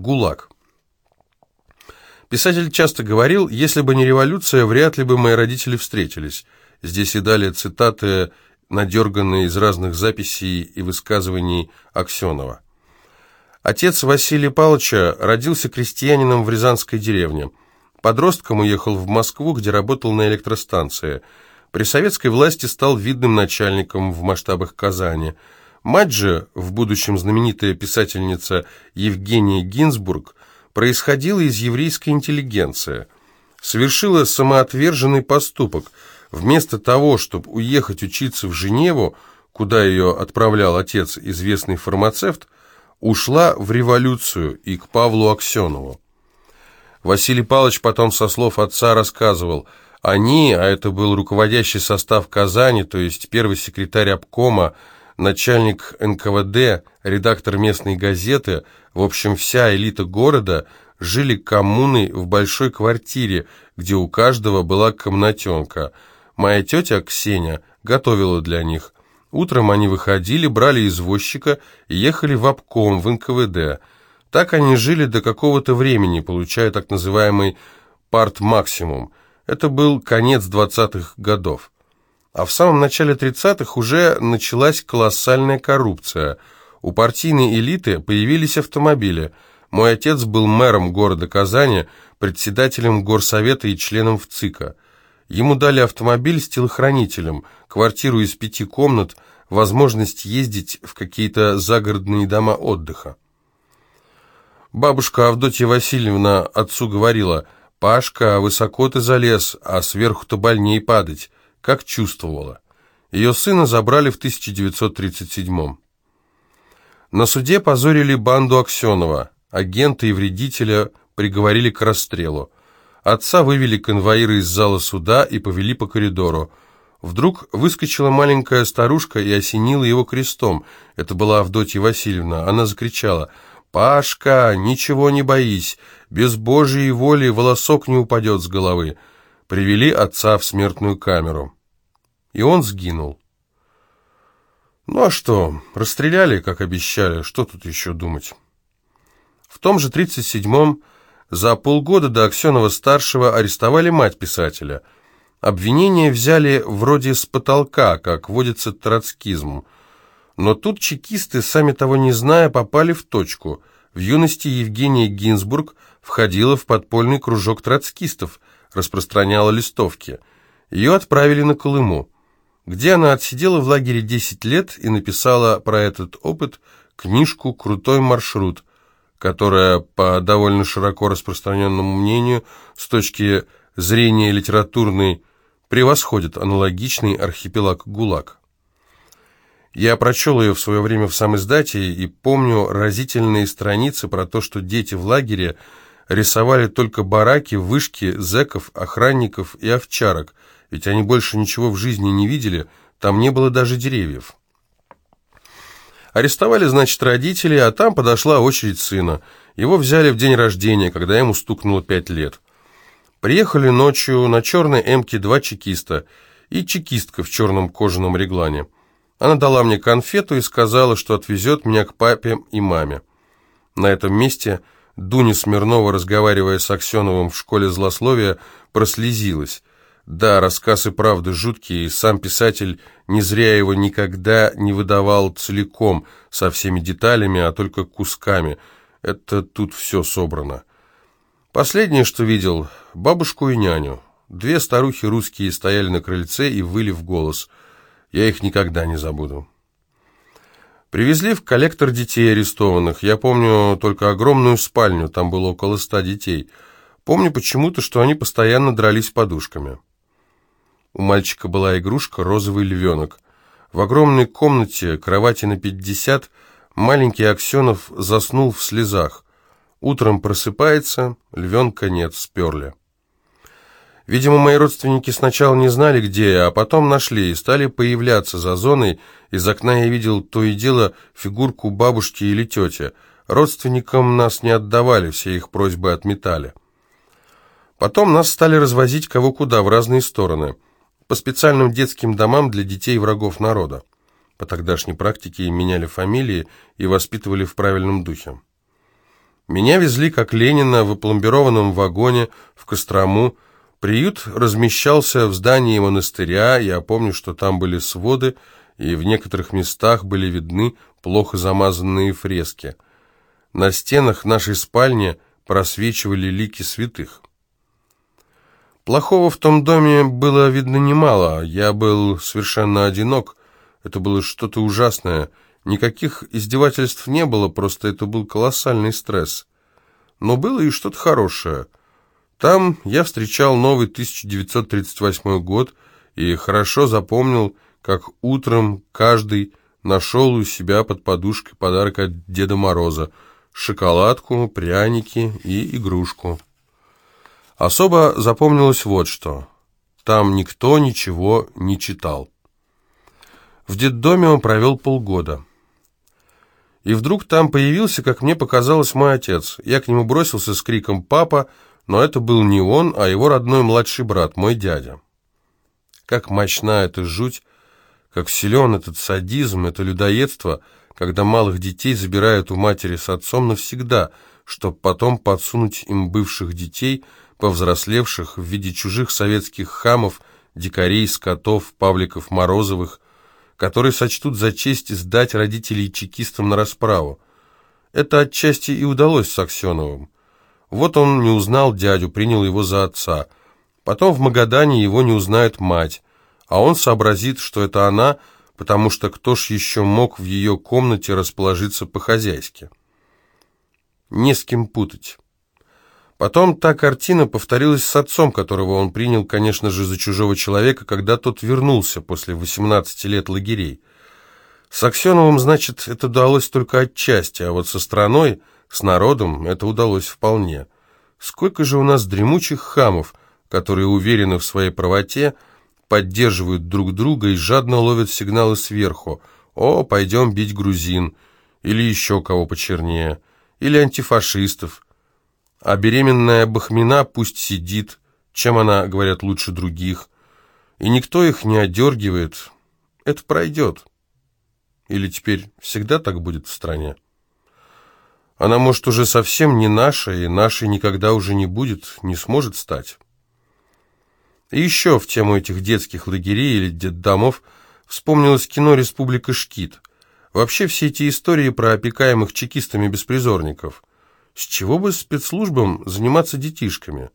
ГУЛАГ. Писатель часто говорил, если бы не революция, вряд ли бы мои родители встретились. Здесь и далее цитаты, надерганные из разных записей и высказываний Аксенова. Отец Василия Павловича родился крестьянином в Рязанской деревне. Подростком уехал в Москву, где работал на электростанции. При советской власти стал видным начальником в масштабах Казани. Мать в будущем знаменитая писательница Евгения Гинзбург, происходила из еврейской интеллигенции. Совершила самоотверженный поступок. Вместо того, чтобы уехать учиться в Женеву, куда ее отправлял отец, известный фармацевт, ушла в революцию и к Павлу Аксенову. Василий Павлович потом со слов отца рассказывал, они, а это был руководящий состав Казани, то есть первый секретарь обкома, начальник НКВД, редактор местной газеты, в общем, вся элита города, жили коммуной в большой квартире, где у каждого была комнатенка. Моя тетя Ксения готовила для них. Утром они выходили, брали извозчика и ехали в обком, в НКВД. Так они жили до какого-то времени, получая так называемый парт-максимум. Это был конец 20-х годов. А в самом начале 30-х уже началась колоссальная коррупция. У партийной элиты появились автомобили. Мой отец был мэром города Казани, председателем горсовета и членом ВЦИКа. Ему дали автомобиль с телохранителем, квартиру из пяти комнат, возможность ездить в какие-то загородные дома отдыха. Бабушка Авдотья Васильевна отцу говорила, «Пашка, высоко ты залез, а сверху-то больней падать», как чувствовала. Ее сына забрали в 1937 На суде позорили банду Аксенова, агента и вредителя приговорили к расстрелу. Отца вывели конвоиры из зала суда и повели по коридору. Вдруг выскочила маленькая старушка и осенила его крестом. Это была Авдотья Васильевна. Она закричала – «Пашка, ничего не боись, без Божьей воли волосок не упадет с головы». Привели отца в смертную камеру. И он сгинул. Ну а что, расстреляли, как обещали, что тут еще думать? В том же 37-м за полгода до Аксенова-старшего арестовали мать писателя. Обвинения взяли вроде с потолка, как водится троцкизм – но тут чекисты, сами того не зная, попали в точку. В юности Евгения Гинзбург входила в подпольный кружок троцкистов, распространяла листовки. Ее отправили на Колыму, где она отсидела в лагере 10 лет и написала про этот опыт книжку «Крутой маршрут», которая, по довольно широко распространенному мнению, с точки зрения литературной, превосходит аналогичный архипелаг ГУЛАГ. Я прочел ее в свое время в сам издате и помню разительные страницы про то, что дети в лагере рисовали только бараки, вышки, зэков, охранников и овчарок, ведь они больше ничего в жизни не видели, там не было даже деревьев. Арестовали, значит, родителей, а там подошла очередь сына. Его взяли в день рождения, когда ему стукнуло пять лет. Приехали ночью на черной эмке два чекиста и чекистка в черном кожаном реглане. Она дала мне конфету и сказала, что отвезет меня к папе и маме. На этом месте Дуня Смирнова, разговаривая с Аксеновым в школе злословия, прослезилась. Да, рассказ и правда жуткий, и сам писатель не зря его никогда не выдавал целиком, со всеми деталями, а только кусками. Это тут все собрано. Последнее, что видел, бабушку и няню. Две старухи русские стояли на крыльце и выли в голос – я их никогда не забуду. Привезли в коллектор детей арестованных. Я помню только огромную спальню, там было около ста детей. Помню почему-то, что они постоянно дрались подушками. У мальчика была игрушка розовый львенок. В огромной комнате, кровати на пятьдесят, маленький Аксенов заснул в слезах. Утром просыпается, львенка нет, сперли. Видимо, мои родственники сначала не знали, где я, а потом нашли и стали появляться за зоной. Из окна я видел то и дело фигурку бабушки или тети. Родственникам нас не отдавали, все их просьбы отметали. Потом нас стали развозить кого куда, в разные стороны. По специальным детским домам для детей врагов народа. По тогдашней практике меняли фамилии и воспитывали в правильном духе. Меня везли, как Ленина, в опломбированном вагоне в Кострому. Приют размещался в здании монастыря, я помню, что там были своды, и в некоторых местах были видны плохо замазанные фрески. На стенах нашей спальни просвечивали лики святых. Плохого в том доме было видно немало. Я был совершенно одинок. Это было что-то ужасное. Никаких издевательств не было, просто это был колоссальный стресс. Но было и что-то хорошее. Там я встречал новый 1938 год и хорошо запомнил, как утром каждый нашел у себя под подушкой подарок от Деда Мороза – шоколадку, пряники и игрушку. Особо запомнилось вот что. Там никто ничего не читал. В детдоме он провел полгода. И вдруг там появился, как мне показалось, мой отец. Я к нему бросился с криком «Папа!», но это был не он, а его родной младший брат, мой дядя. Как мощна эта жуть, как силен этот садизм, это людоедство, когда малых детей забирают у матери с отцом навсегда, чтобы потом подсунуть им бывших детей – повзрослевших в виде чужих советских хамов, дикарей, скотов, Павликов, Морозовых, которые сочтут за честь сдать родителей чекистам на расправу. Это отчасти и удалось Саксеновым. Вот он не узнал дядю, принял его за отца. Потом в Магадане его не узнает мать, а он сообразит, что это она, потому что кто ж еще мог в ее комнате расположиться по-хозяйски. Не с кем путать. Потом та картина повторилась с отцом, которого он принял, конечно же, за чужого человека, когда тот вернулся после 18 лет лагерей. С Аксеновым, значит, это удалось только отчасти, а вот со страной, с народом это удалось вполне. Сколько же у нас дремучих хамов, которые уверены в своей правоте, поддерживают друг друга и жадно ловят сигналы сверху. «О, пойдем бить грузин» или еще кого почернее, или антифашистов – а беременная Бахмина пусть сидит, чем она, говорят, лучше других. И никто их не одергивает. Это пройдет. Или теперь всегда так будет в стране? Она, может, уже совсем не наша, и нашей никогда уже не будет, не сможет стать. И еще в тему этих детских лагерей или детдомов вспомнилось кино «Республика Шкит». Вообще все эти истории про опекаемых чекистами-беспризорников – с чего бы спецслужбам заниматься детишками?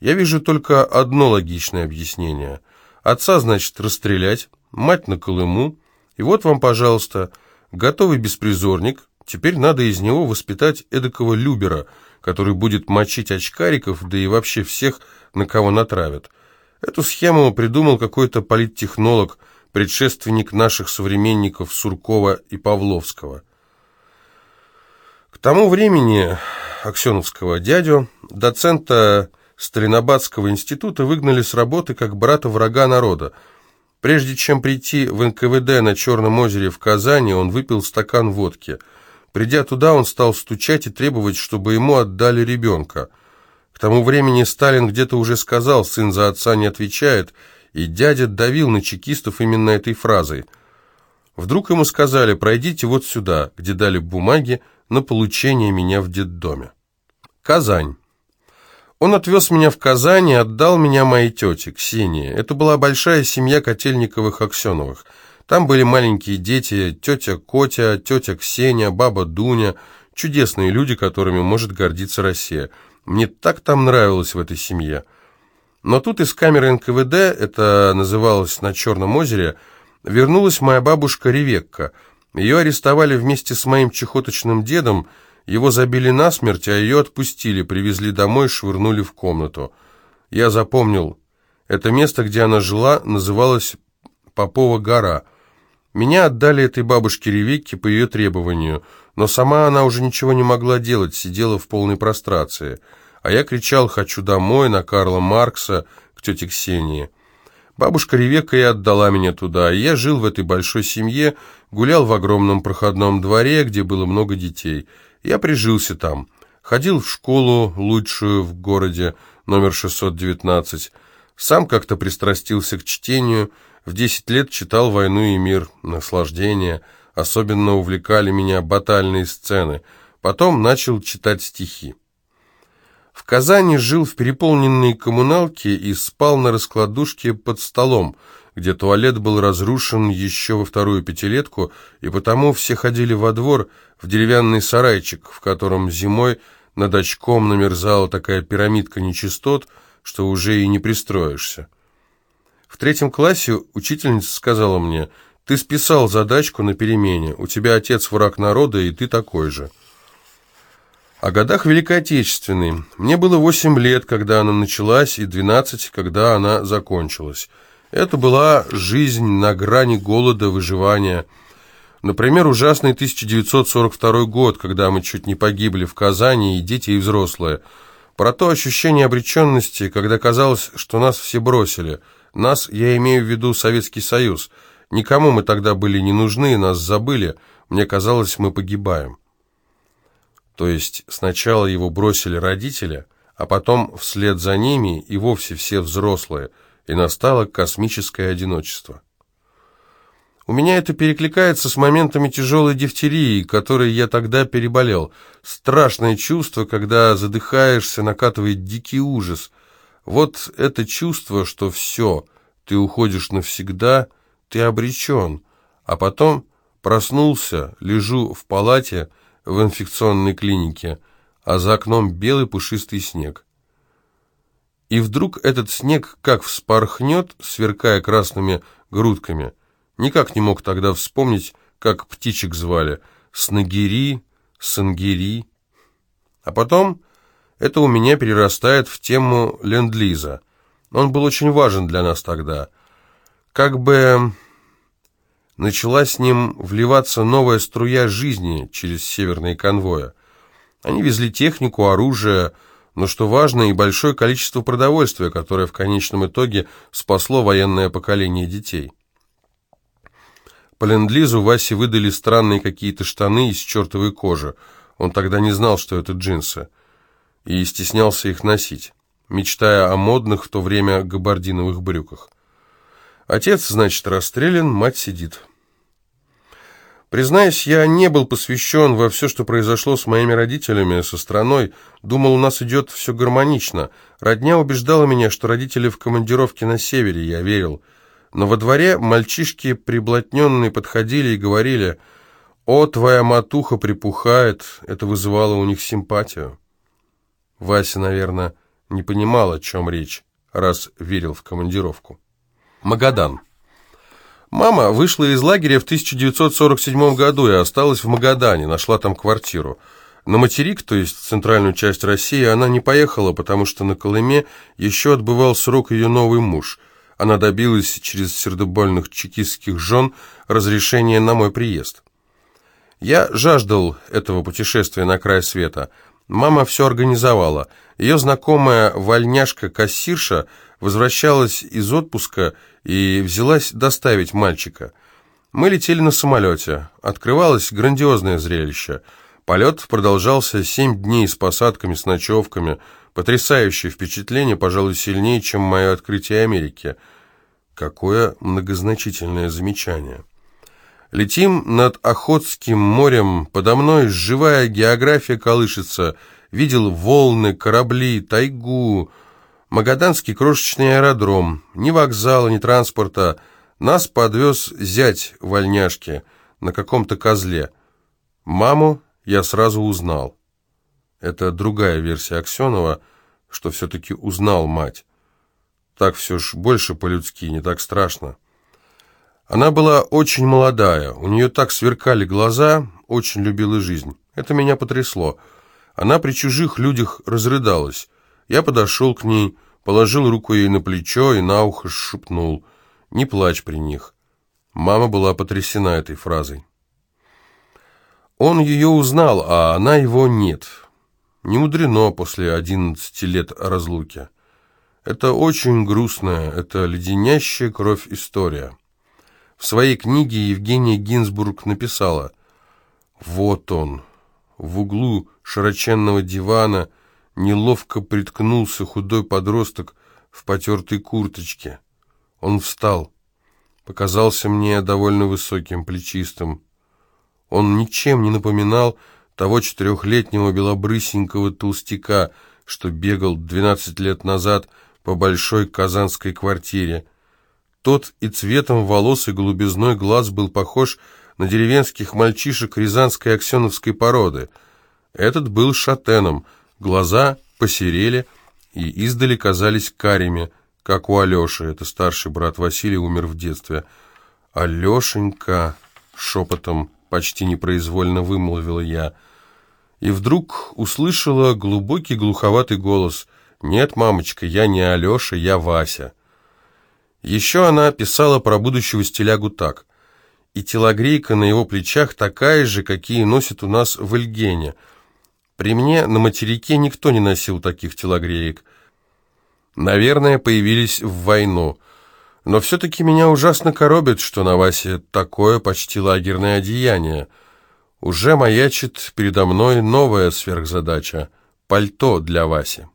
Я вижу только одно логичное объяснение. Отца, значит, расстрелять, мать на Колыму, и вот вам, пожалуйста, готовый беспризорник, теперь надо из него воспитать эдакого любера, который будет мочить очкариков, да и вообще всех, на кого натравят. Эту схему придумал какой-то политтехнолог, предшественник наших современников Суркова и Павловского. К тому времени Аксеновского дядю, доцента Сталинобадского института, выгнали с работы как брата врага народа. Прежде чем прийти в НКВД на Черном озере в Казани, он выпил стакан водки. Придя туда, он стал стучать и требовать, чтобы ему отдали ребенка. К тому времени Сталин где-то уже сказал, сын за отца не отвечает, и дядя давил на чекистов именно этой фразой. Вдруг ему сказали, пройдите вот сюда, где дали бумаги, на получение меня в детдоме. Казань. Он отвез меня в Казань и отдал меня моей тете, Ксении. Это была большая семья Котельниковых-Аксеновых. Там были маленькие дети, тетя Котя, тетя Ксения, баба Дуня, чудесные люди, которыми может гордиться Россия. Мне так там нравилось в этой семье. Но тут из камеры НКВД, это называлось на Черном озере, вернулась моя бабушка Ревекка – ее арестовали вместе с моим чехоточным дедом, его забили насмерть, а ее отпустили, привезли домой, швырнули в комнату. Я запомнил, это место, где она жила, называлось Попова гора. Меня отдали этой бабушке Ревекке по ее требованию, но сама она уже ничего не могла делать, сидела в полной прострации. А я кричал «хочу домой» на Карла Маркса к тете Ксении. Бабушка Ревекка и отдала меня туда, и я жил в этой большой семье, гулял в огромном проходном дворе, где было много детей. Я прижился там, ходил в школу, лучшую в городе, номер 619. Сам как-то пристрастился к чтению, в 10 лет читал «Войну и мир», наслаждение. Особенно увлекали меня батальные сцены. Потом начал читать стихи. В Казани жил в переполненной коммуналке и спал на раскладушке под столом, где туалет был разрушен еще во вторую пятилетку, и потому все ходили во двор в деревянный сарайчик, в котором зимой над очком намерзала такая пирамидка нечистот, что уже и не пристроишься. В третьем классе учительница сказала мне, «Ты списал задачку на перемене, у тебя отец враг народа, и ты такой же». О годах Великой Отечественной. Мне было 8 лет, когда она началась, и 12, когда она закончилась. Это была жизнь на грани голода, выживания. Например, ужасный 1942 год, когда мы чуть не погибли в Казани, и дети, и взрослые. Про то ощущение обреченности, когда казалось, что нас все бросили. Нас, я имею в виду Советский Союз. Никому мы тогда были не нужны, нас забыли. Мне казалось, мы погибаем. То есть сначала его бросили родители, а потом вслед за ними и вовсе все взрослые – и настало космическое одиночество. У меня это перекликается с моментами тяжелой дифтерии, которой я тогда переболел. Страшное чувство, когда задыхаешься, накатывает дикий ужас. Вот это чувство, что все, ты уходишь навсегда, ты обречен. А потом проснулся, лежу в палате в инфекционной клинике, а за окном белый пушистый снег. И вдруг этот снег как вспорхнет, сверкая красными грудками. Никак не мог тогда вспомнить, как птичек звали. Снагири, Сангири. А потом это у меня перерастает в тему ленд-лиза. Он был очень важен для нас тогда. Как бы начала с ним вливаться новая струя жизни через северные конвои. Они везли технику, оружие, но, что важно, и большое количество продовольствия, которое в конечном итоге спасло военное поколение детей. По ленд-лизу Васе выдали странные какие-то штаны из чертовой кожи. Он тогда не знал, что это джинсы, и стеснялся их носить, мечтая о модных в то время габардиновых брюках. Отец, значит, расстрелян, мать сидит. Признаюсь, я не был посвящен во все, что произошло с моими родителями, со страной. Думал, у нас идет все гармонично. Родня убеждала меня, что родители в командировке на севере, я верил. Но во дворе мальчишки приблотненные подходили и говорили, «О, твоя матуха припухает», это вызывало у них симпатию. Вася, наверное, не понимал, о чем речь, раз верил в командировку. Магадан. Мама вышла из лагеря в 1947 году и осталась в Магадане, нашла там квартиру. На материк, то есть центральную часть России, она не поехала, потому что на Колыме еще отбывал срок ее новый муж. Она добилась через сердобольных чекистских жен разрешения на мой приезд. Я жаждал этого путешествия на край света. Мама все организовала. Ее знакомая вольняшка-кассирша возвращалась из отпуска и взялась доставить мальчика. Мы летели на самолете. Открывалось грандиозное зрелище. Полет продолжался семь дней с посадками, с ночевками. Потрясающее впечатление, пожалуй, сильнее, чем мое открытие Америки. Какое многозначительное замечание. Летим над Охотским морем, подо мной живая география колышется. Видел волны, корабли, тайгу, Магаданский крошечный аэродром, ни вокзала, ни транспорта. Нас подвез зять вольняшки на каком-то козле. Маму я сразу узнал. Это другая версия Аксенова, что все-таки узнал мать. Так все ж больше по-людски, не так страшно. Она была очень молодая, у нее так сверкали глаза, очень любила жизнь. Это меня потрясло. Она при чужих людях разрыдалась. Я подошел к ней, положил руку ей на плечо и на ухо шепнул «Не плачь при них». Мама была потрясена этой фразой. Он ее узнал, а она его нет. Не мудрено после одиннадцати лет разлуки. Это очень грустная, это леденящая кровь история. В своей книге Евгения Гинзбург написала «Вот он, в углу широченного дивана, Неловко приткнулся худой подросток в потертой курточке. Он встал. Показался мне довольно высоким, плечистым. Он ничем не напоминал того четырехлетнего белобрысенького толстяка, что бегал 12 лет назад по большой казанской квартире. Тот и цветом волос, и голубизной глаз был похож на деревенских мальчишек рязанской аксеновской породы. Этот был шатеном, глаза посерели и издали казались карими, как у Алеши, это старший брат Василий умер в детстве. «Алешенька!» — шепотом, почти непроизвольно вымолвила я. И вдруг услышала глубокий глуховатый голос. «Нет, мамочка, я не Алеша, я Вася». Еще она писала про будущего стилягу так. И телогрейка на его плечах такая же, какие носят у нас в Эльгене. При мне на материке никто не носил таких телогреек. Наверное, появились в войну. Но все-таки меня ужасно коробит, что на Васе такое почти лагерное одеяние. Уже маячит передо мной новая сверхзадача — пальто для Васи.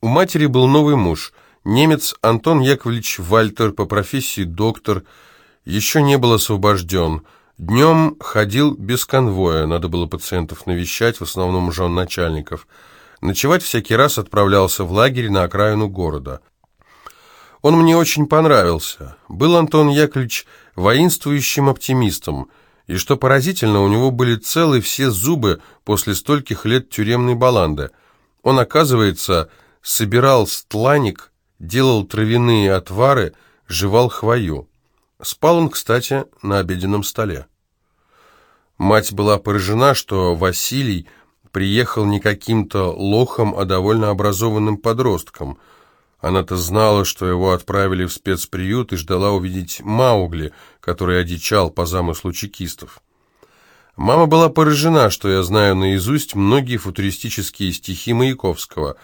У матери был новый муж, немец Антон Яковлевич Вальтер, по профессии доктор, еще не был освобожден. Днем ходил без конвоя, надо было пациентов навещать, в основном жен начальников. Ночевать всякий раз отправлялся в лагерь на окраину города — он мне очень понравился. Был Антон Яковлевич воинствующим оптимистом, и, что поразительно, у него были целы все зубы после стольких лет тюремной баланды. Он, оказывается, собирал стланик, делал травяные отвары, жевал хвою. Спал он, кстати, на обеденном столе. Мать была поражена, что Василий приехал не каким-то лохом, а довольно образованным подростком – она-то знала, что его отправили в спецприют и ждала увидеть Маугли, который одичал по замыслу чекистов. Мама была поражена, что я знаю наизусть многие футуристические стихи Маяковского.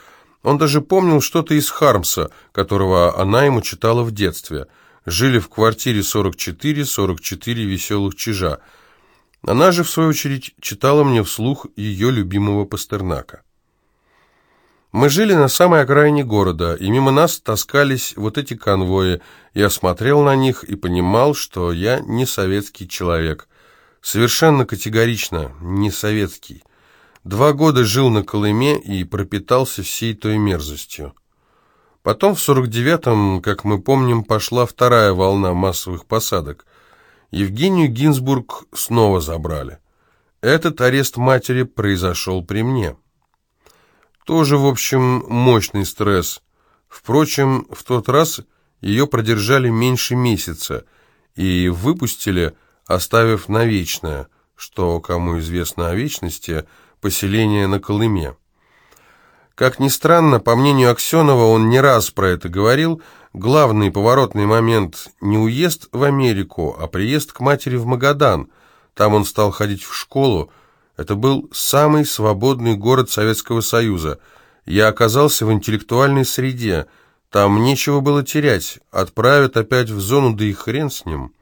Он даже помнил что-то из Хармса, которого она ему читала в детстве. Жили в квартире 44, 44 веселых чижа. Она же, в свою очередь, читала мне вслух ее любимого Пастернака. Мы жили на самой окраине города, и мимо нас таскались вот эти конвои. Я смотрел на них и понимал, что я не советский человек. Совершенно категорично не советский. Два года жил на Колыме и пропитался всей той мерзостью. Потом в 49-м, как мы помним, пошла вторая волна массовых посадок. Евгению Гинзбург снова забрали. Этот арест матери произошел при мне. Тоже, в общем, мощный стресс. Впрочем, в тот раз ее продержали меньше месяца и выпустили, оставив на вечное, что, кому известно о вечности, поселение на Колыме. Как ни странно, по мнению Аксенова, он не раз про это говорил, главный поворотный момент не уезд в Америку, а приезд к матери в Магадан. Там он стал ходить в школу, это был самый свободный город Советского Союза. Я оказался в интеллектуальной среде. Там нечего было терять. Отправят опять в зону, да и хрен с ним.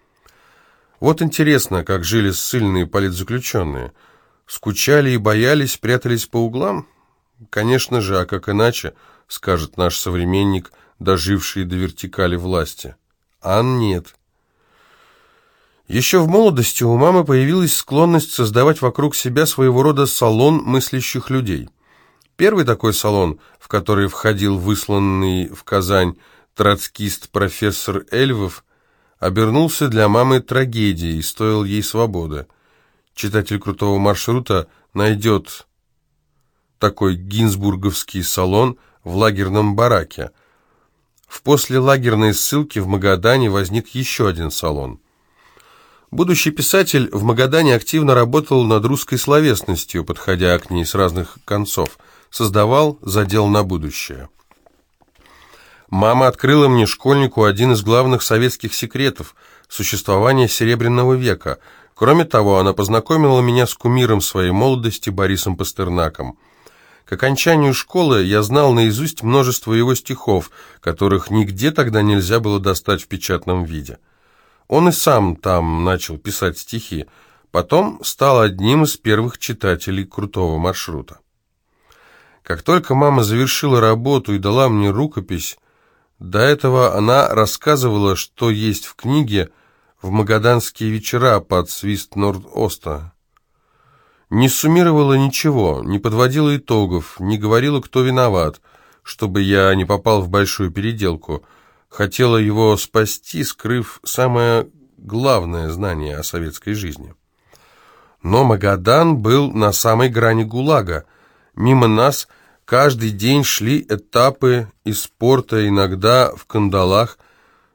Вот интересно, как жили ссыльные политзаключенные. Скучали и боялись, прятались по углам? Конечно же, а как иначе, скажет наш современник, доживший до вертикали власти. А нет. Еще в молодости у мамы появилась склонность создавать вокруг себя своего рода салон мыслящих людей. Первый такой салон, в который входил высланный в Казань троцкист профессор Эльвов, обернулся для мамы трагедией и стоил ей свободы. Читатель крутого маршрута найдет такой гинзбурговский салон в лагерном бараке. В посленлагерной ссылке в Магадане возник еще один салон. Будущий писатель в Магадане активно работал над русской словесностью, подходя к ней с разных концов, создавал задел на будущее. Мама открыла мне, школьнику, один из главных советских секретов существования Серебряного века. Кроме того, она познакомила меня с кумиром своей молодости Борисом Пастернаком. К окончанию школы я знал наизусть множество его стихов, которых нигде тогда нельзя было достать в печатном виде. Он и сам там начал писать стихи, потом стал одним из первых читателей крутого маршрута. Как только мама завершила работу и дала мне рукопись, до этого она рассказывала, что есть в книге в магаданские вечера под свист Норд-Оста. Не суммировала ничего, не подводила итогов, не говорила, кто виноват, чтобы я не попал в большую переделку. Хотела его спасти, скрыв самое главное знание о советской жизни. Но Магадан был на самой грани ГУЛАГа. Мимо нас каждый день шли этапы из спорта, иногда в кандалах.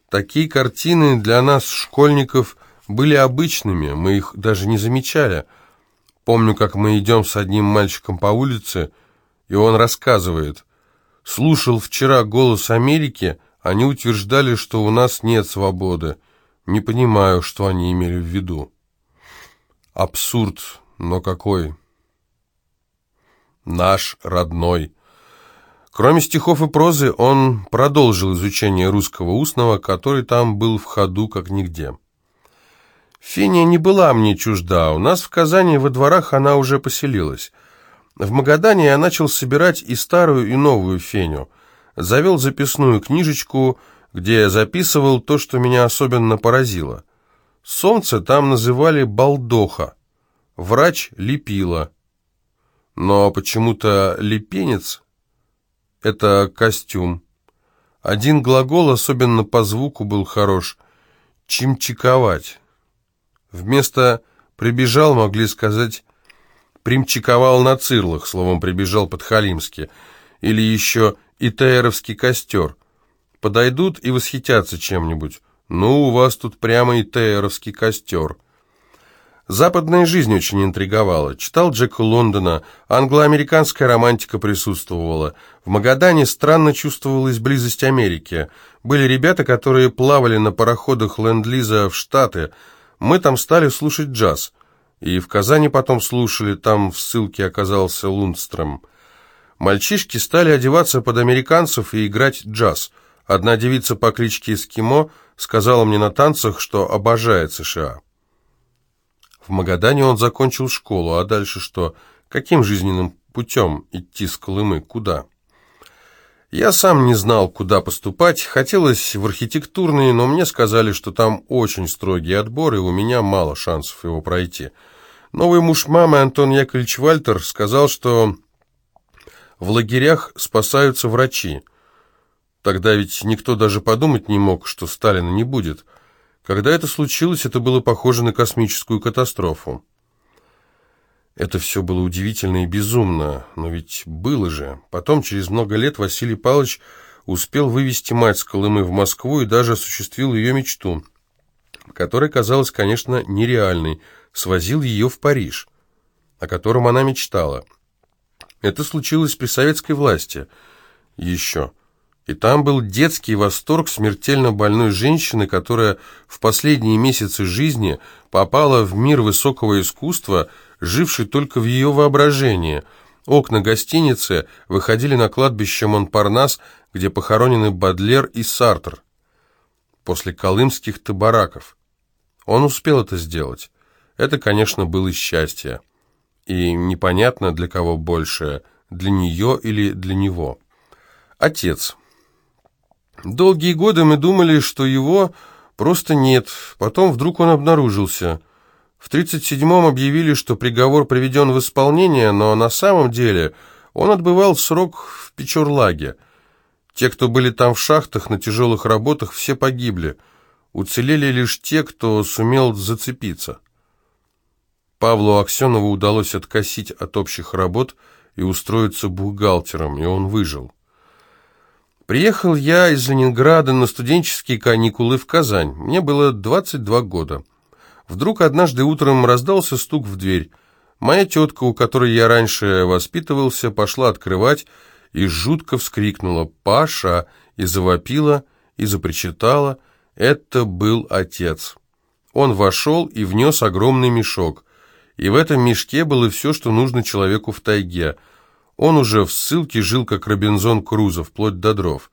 Такие картины для нас, школьников, были обычными, мы их даже не замечали. Помню, как мы идем с одним мальчиком по улице, и он рассказывает. «Слушал вчера «Голос Америки», они утверждали, что у нас нет свободы. Не понимаю, что они имели в виду». Абсурд, но какой? Наш родной. Кроме стихов и прозы, он продолжил изучение русского устного, который там был в ходу как нигде. Феня не была мне чужда, у нас в Казани во дворах она уже поселилась. В Магадане я начал собирать и старую, и новую феню. Завел записную книжечку, где я записывал то, что меня особенно поразило. Солнце там называли балдоха, врач лепила. Но почему-то лепенец — это костюм. Один глагол, особенно по звуку, был хорош — чимчиковать. Вместо «прибежал» могли сказать «примчиковал на цирлах», словом «прибежал подхалимски», или еще «итаеровский костер». Подойдут и восхитятся чем-нибудь. «Ну, у вас тут прямо и Тейеровский костер». Западная жизнь очень интриговала. Читал Джека Лондона, англо-американская романтика присутствовала. В Магадане странно чувствовалась близость Америки. Были ребята, которые плавали на пароходах Ленд-Лиза в Штаты. Мы там стали слушать джаз. И в Казани потом слушали, там в ссылке оказался Лундстром. Мальчишки стали одеваться под американцев и играть джаз. Одна девица по кличке Эскимо – сказала мне на танцах, что обожает США. В Магадане он закончил школу, а дальше что? Каким жизненным путем идти с Колымы? Куда? Я сам не знал, куда поступать. Хотелось в архитектурные, но мне сказали, что там очень строгий отбор, и у меня мало шансов его пройти. Новый муж мамы, Антон Яковлевич Вальтер, сказал, что в лагерях спасаются врачи. Тогда ведь никто даже подумать не мог, что Сталина не будет. Когда это случилось, это было похоже на космическую катастрофу. Это все было удивительно и безумно, но ведь было же. Потом, через много лет, Василий Павлович успел вывести мать с Колымы в Москву и даже осуществил ее мечту, которая казалась, конечно, нереальной, свозил ее в Париж, о котором она мечтала. Это случилось при советской власти. Еще. И там был детский восторг смертельно больной женщины, которая в последние месяцы жизни попала в мир высокого искусства, живший только в ее воображении. Окна гостиницы выходили на кладбище Монпарнас, где похоронены Бадлер и Сартр. После колымских табараков. Он успел это сделать. Это, конечно, было счастье. И непонятно, для кого больше, для нее или для него. Отец. Долгие годы мы думали, что его просто нет. Потом вдруг он обнаружился. В 37-м объявили, что приговор приведен в исполнение, но на самом деле он отбывал срок в Печорлаге. Те, кто были там в шахтах на тяжелых работах, все погибли. Уцелели лишь те, кто сумел зацепиться. Павлу Аксенову удалось откосить от общих работ и устроиться бухгалтером, и он выжил. Приехал я из Ленинграда на студенческие каникулы в Казань. Мне было 22 года. Вдруг однажды утром раздался стук в дверь. Моя тетка, у которой я раньше воспитывался, пошла открывать и жутко вскрикнула «Паша!» и завопила, и запричитала. Это был отец. Он вошел и внес огромный мешок. И в этом мешке было все, что нужно человеку в тайге – он уже в ссылке жил как Робинзон Крузо, вплоть до дров.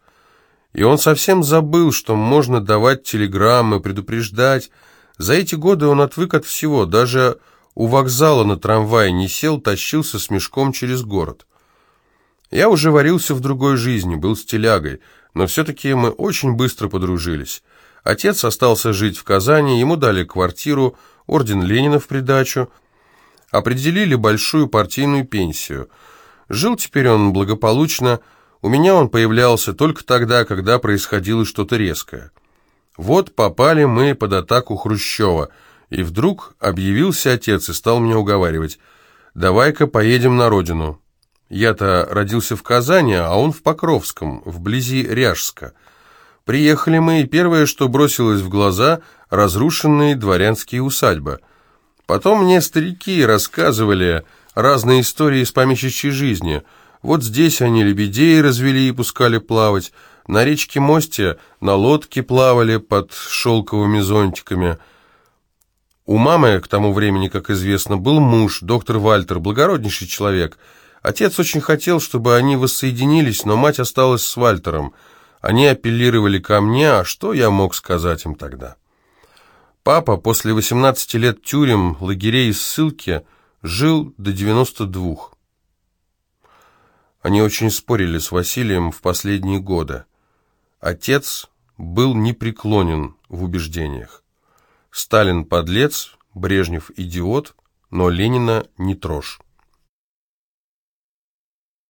И он совсем забыл, что можно давать телеграммы, предупреждать. За эти годы он отвык от всего, даже у вокзала на трамвае не сел, тащился с мешком через город. Я уже варился в другой жизни, был стилягой, но все-таки мы очень быстро подружились. Отец остался жить в Казани, ему дали квартиру, орден Ленина в придачу – определили большую партийную пенсию. Жил теперь он благополучно, у меня он появлялся только тогда, когда происходило что-то резкое. Вот попали мы под атаку Хрущева, и вдруг объявился отец и стал меня уговаривать, «Давай-ка поедем на родину». Я-то родился в Казани, а он в Покровском, вблизи Ряжска. Приехали мы, и первое, что бросилось в глаза, разрушенные дворянские усадьбы. Потом мне старики рассказывали разные истории из помещичьей жизни. Вот здесь они лебедей развели и пускали плавать, на речке Мосте на лодке плавали под шелковыми зонтиками. У мамы к тому времени, как известно, был муж, доктор Вальтер, благороднейший человек. Отец очень хотел, чтобы они воссоединились, но мать осталась с Вальтером – они апеллировали ко мне, а что я мог сказать им тогда? Папа после 18 лет тюрем, лагерей и ссылки жил до 92. Они очень спорили с Василием в последние годы. Отец был непреклонен в убеждениях. Сталин подлец, Брежнев идиот, но Ленина не трожь.